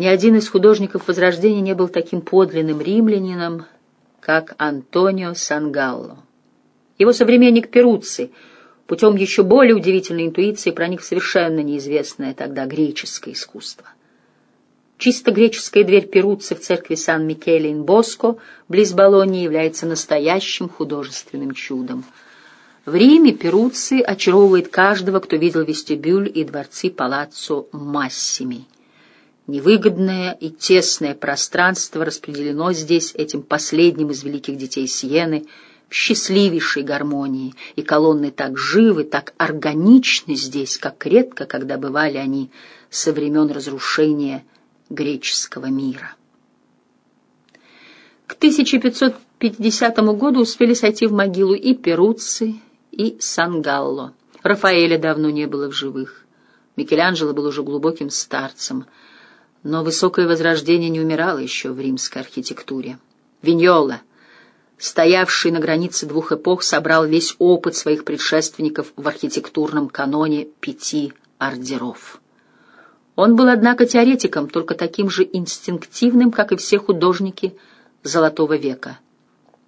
Ни один из художников Возрождения не был таким подлинным римлянином, как Антонио Сангалло. Его современник Перуцци путем еще более удивительной интуиции проник в совершенно неизвестное тогда греческое искусство. Чисто греческая дверь Перуцци в церкви Сан-Микеле-ин-Боско близ Болонии является настоящим художественным чудом. В Риме Перуцци очаровывает каждого, кто видел вестибюль и дворцы Палаццо Массими. Невыгодное и тесное пространство распределено здесь этим последним из великих детей Сиены в счастливейшей гармонии, и колонны так живы, так органичны здесь, как редко, когда бывали они со времен разрушения греческого мира. К 1550 году успели сойти в могилу и Перуцци, и Сангалло. Рафаэля давно не было в живых. Микеланджело был уже глубоким старцем, но высокое возрождение не умирало еще в римской архитектуре. Виньола, стоявший на границе двух эпох, собрал весь опыт своих предшественников в архитектурном каноне пяти ордеров. Он был, однако, теоретиком, только таким же инстинктивным, как и все художники Золотого века.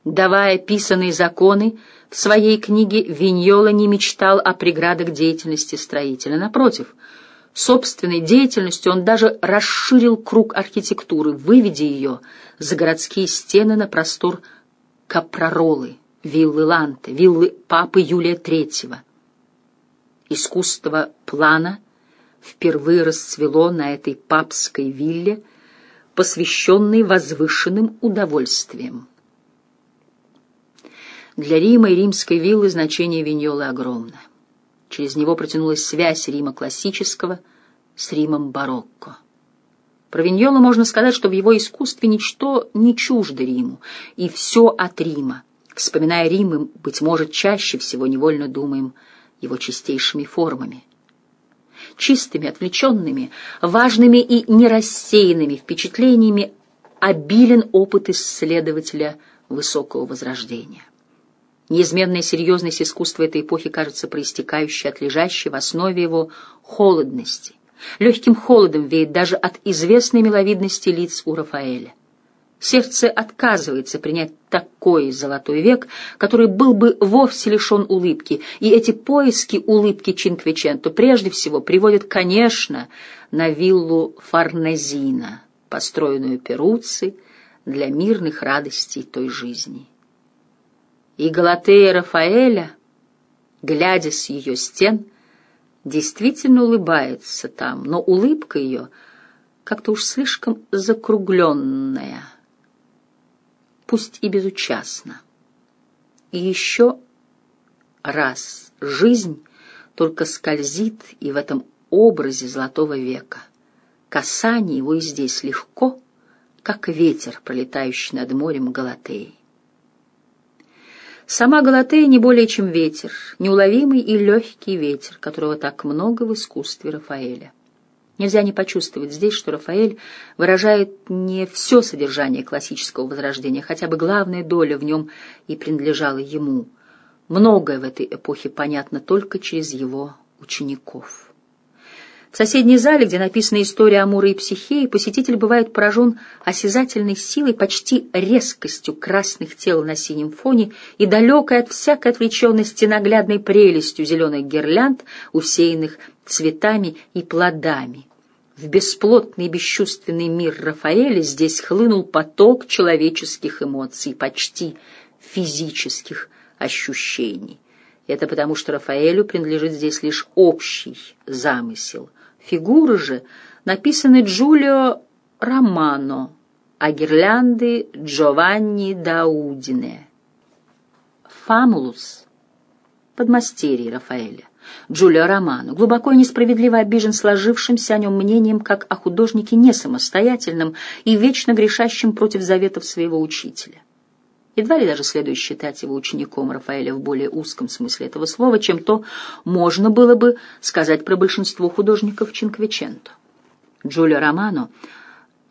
Давая писанные законы, в своей книге Виньола не мечтал о преградах деятельности строителя. Напротив, собственной деятельностью он даже расширил круг архитектуры, выведя ее за городские стены на простор Капроролы, виллы Ланте, виллы папы Юлия III. Искусство плана — впервые расцвело на этой папской вилле, посвященной возвышенным удовольствиям. Для Рима и римской виллы значение Виньолы огромно. Через него протянулась связь Рима классического с Римом барокко. Про Виньола можно сказать, что в его искусстве ничто не чуждо Риму, и все от Рима. Вспоминая Рим, мы, быть может, чаще всего невольно думаем его чистейшими формами чистыми, отвлеченными, важными и нерассеянными впечатлениями обилен опыт исследователя высокого возрождения. Неизменная серьезность искусства этой эпохи кажется проистекающей от лежащей в основе его холодности. Легким холодом веет даже от известной миловидности лиц у Рафаэля. Сердце отказывается принять такой золотой век, который был бы вовсе лишен улыбки, и эти поиски улыбки Чинквиченто прежде всего приводят, конечно, на виллу Фарнезина, построенную Перуци для мирных радостей той жизни. И Галатея Рафаэля, глядя с ее стен, действительно улыбается там, но улыбка ее как-то уж слишком закругленная — пусть и безучастно. И еще раз жизнь только скользит и в этом образе золотого века. Касание его и здесь легко, как ветер, пролетающий над морем Галатеи. Сама Галатея не более чем ветер, неуловимый и легкий ветер, которого так много в искусстве Рафаэля. Нельзя не почувствовать здесь, что Рафаэль выражает не все содержание классического возрождения, хотя бы главная доля в нем и принадлежала ему. Многое в этой эпохе понятно только через его учеников. В соседней зале, где написана история Амура и Психеи, посетитель бывает поражен осязательной силой, почти резкостью красных тел на синем фоне и далекой от всякой отвлеченности наглядной прелестью зеленых гирлянд, усеянных цветами и плодами. В бесплотный бесчувственный мир Рафаэля здесь хлынул поток человеческих эмоций, почти физических ощущений. Это потому, что Рафаэлю принадлежит здесь лишь общий замысел. Фигуры же написаны Джулио Романо, а гирлянды Джованни Даудине. Фамулус — подмастерье Рафаэля. Джулио Романо глубоко и несправедливо обижен сложившимся о нем мнением как о художнике не самостоятельном и вечно грешащем против заветов своего учителя. Едва ли даже следует считать его учеником Рафаэля в более узком смысле этого слова, чем то можно было бы сказать про большинство художников Чинквиченто. Джулио Романо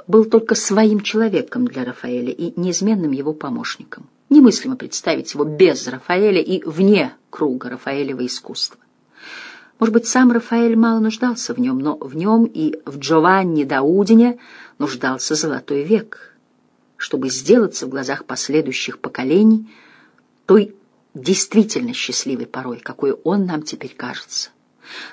был только своим человеком для Рафаэля и неизменным его помощником. Немыслимо представить его без Рафаэля и вне круга Рафаэлева искусства. Может быть, сам Рафаэль мало нуждался в нем, но в нем и в Джованни Даудине нуждался золотой век, чтобы сделаться в глазах последующих поколений той действительно счастливой порой, какой он нам теперь кажется.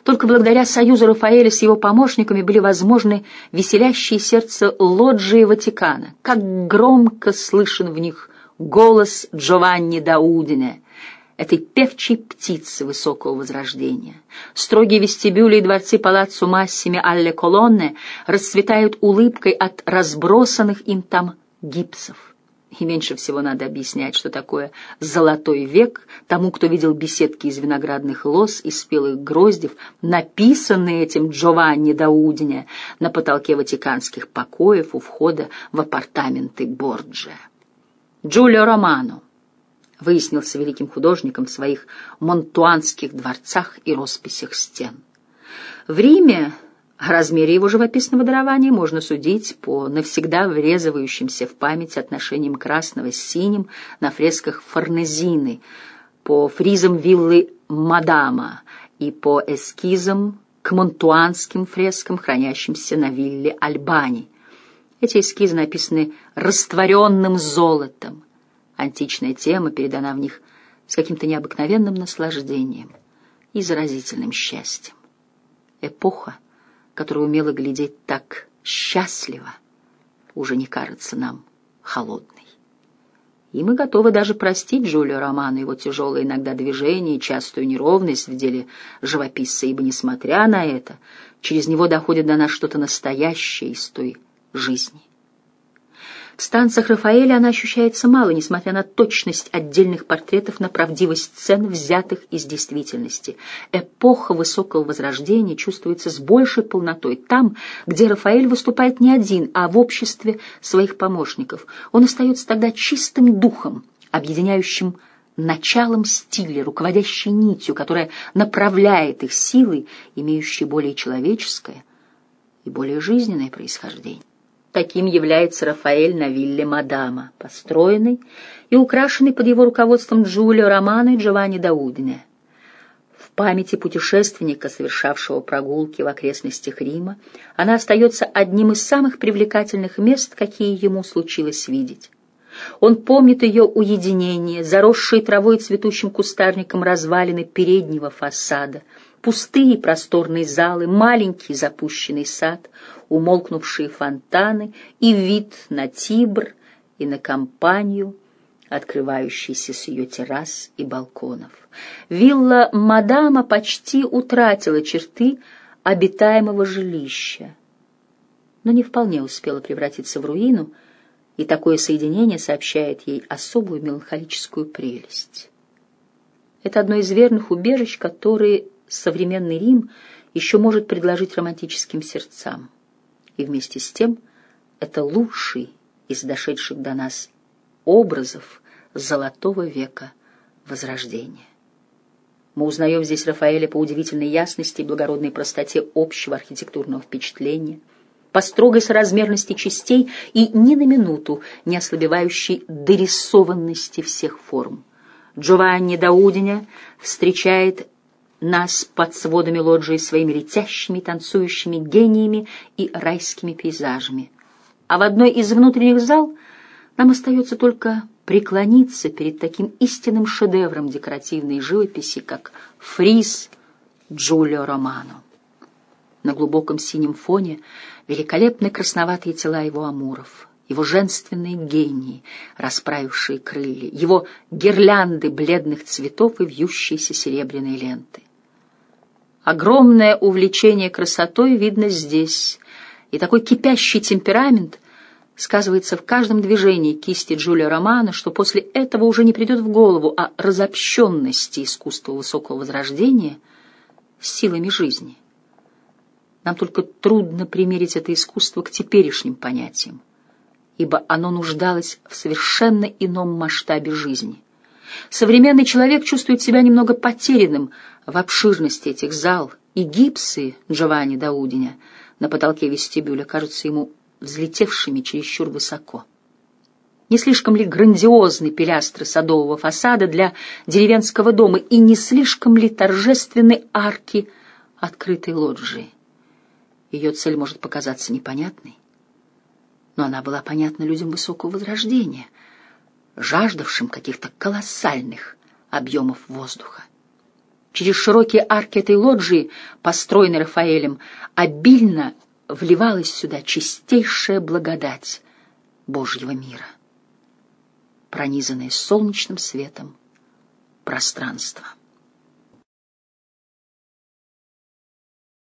Только благодаря союзу Рафаэля с его помощниками были возможны веселящие сердце лоджии Ватикана. Как громко слышен в них голос Джованни Даудине, этой певчей птицы высокого возрождения. Строгие вестибюли и дворцы палаццо Массими Алле Колонне расцветают улыбкой от разбросанных им там гипсов. И меньше всего надо объяснять, что такое «золотой век» тому, кто видел беседки из виноградных лоз и спелых гроздев, написанные этим Джованни Даудине на потолке ватиканских покоев у входа в апартаменты Борджия. Джулио Романо выяснился великим художником в своих монтуанских дворцах и росписях стен. В Риме о размере его живописного дарования можно судить по навсегда врезывающимся в память отношениям красного с синим на фресках Форнезины, по фризам виллы Мадама и по эскизам к монтуанским фрескам, хранящимся на вилле Альбани. Эти эскизы написаны растворенным золотом. Античная тема передана в них с каким-то необыкновенным наслаждением и заразительным счастьем. Эпоха — которая умела глядеть так счастливо, уже не кажется нам холодной. И мы готовы даже простить Джулио Роману его тяжелые иногда движения и частую неровность в деле живописца, ибо, несмотря на это, через него доходит до нас что-то настоящее из той жизни. В станциях Рафаэля она ощущается мало, несмотря на точность отдельных портретов, на правдивость сцен, взятых из действительности. Эпоха высокого возрождения чувствуется с большей полнотой там, где Рафаэль выступает не один, а в обществе своих помощников. Он остается тогда чистым духом, объединяющим началом стиля, руководящей нитью, которая направляет их силой, имеющей более человеческое и более жизненное происхождение. Таким является Рафаэль на вилле Мадама, построенный и украшенный под его руководством Джулио Романо и Джованни Даудине. В памяти путешественника, совершавшего прогулки в окрестностях Рима, она остается одним из самых привлекательных мест, какие ему случилось видеть. Он помнит ее уединение, заросшие травой и цветущим кустарником развалины переднего фасада, пустые просторные залы, маленький запущенный сад, умолкнувшие фонтаны и вид на Тибр и на компанию, открывающийся с ее террас и балконов. Вилла Мадама почти утратила черты обитаемого жилища, но не вполне успела превратиться в руину, и такое соединение сообщает ей особую меланхолическую прелесть. Это одно из верных убежищ, которые современный Рим еще может предложить романтическим сердцам и вместе с тем это лучший из дошедших до нас образов золотого века Возрождения. Мы узнаем здесь Рафаэля по удивительной ясности и благородной простоте общего архитектурного впечатления, по строгой соразмерности частей и ни на минуту не ослабевающей дорисованности всех форм. Джованни Даудиня встречает нас под сводами лоджии своими летящими, танцующими гениями и райскими пейзажами. А в одной из внутренних зал нам остается только преклониться перед таким истинным шедевром декоративной живописи, как фриз Джулио Романо. На глубоком синем фоне великолепны красноватые тела его амуров, его женственные гении, расправившие крылья, его гирлянды бледных цветов и вьющиеся серебряные ленты. Огромное увлечение красотой видно здесь, и такой кипящий темперамент сказывается в каждом движении кисти Джулио Романо, что после этого уже не придет в голову о разобщенности искусства высокого возрождения силами жизни. Нам только трудно примерить это искусство к теперешним понятиям, ибо оно нуждалось в совершенно ином масштабе жизни. Современный человек чувствует себя немного потерянным в обширности этих зал, и гипсы Джованни Даудиня на потолке вестибюля кажутся ему взлетевшими чересчур высоко. Не слишком ли грандиозны пилястры садового фасада для деревенского дома, и не слишком ли торжественны арки открытой лоджии. Ее цель может показаться непонятной, но она была понятна людям высокого возрождения, жаждавшим каких-то колоссальных объемов воздуха. Через широкие арки этой лоджии, построенной Рафаэлем, обильно вливалась сюда чистейшая благодать Божьего мира, пронизанное солнечным светом пространство.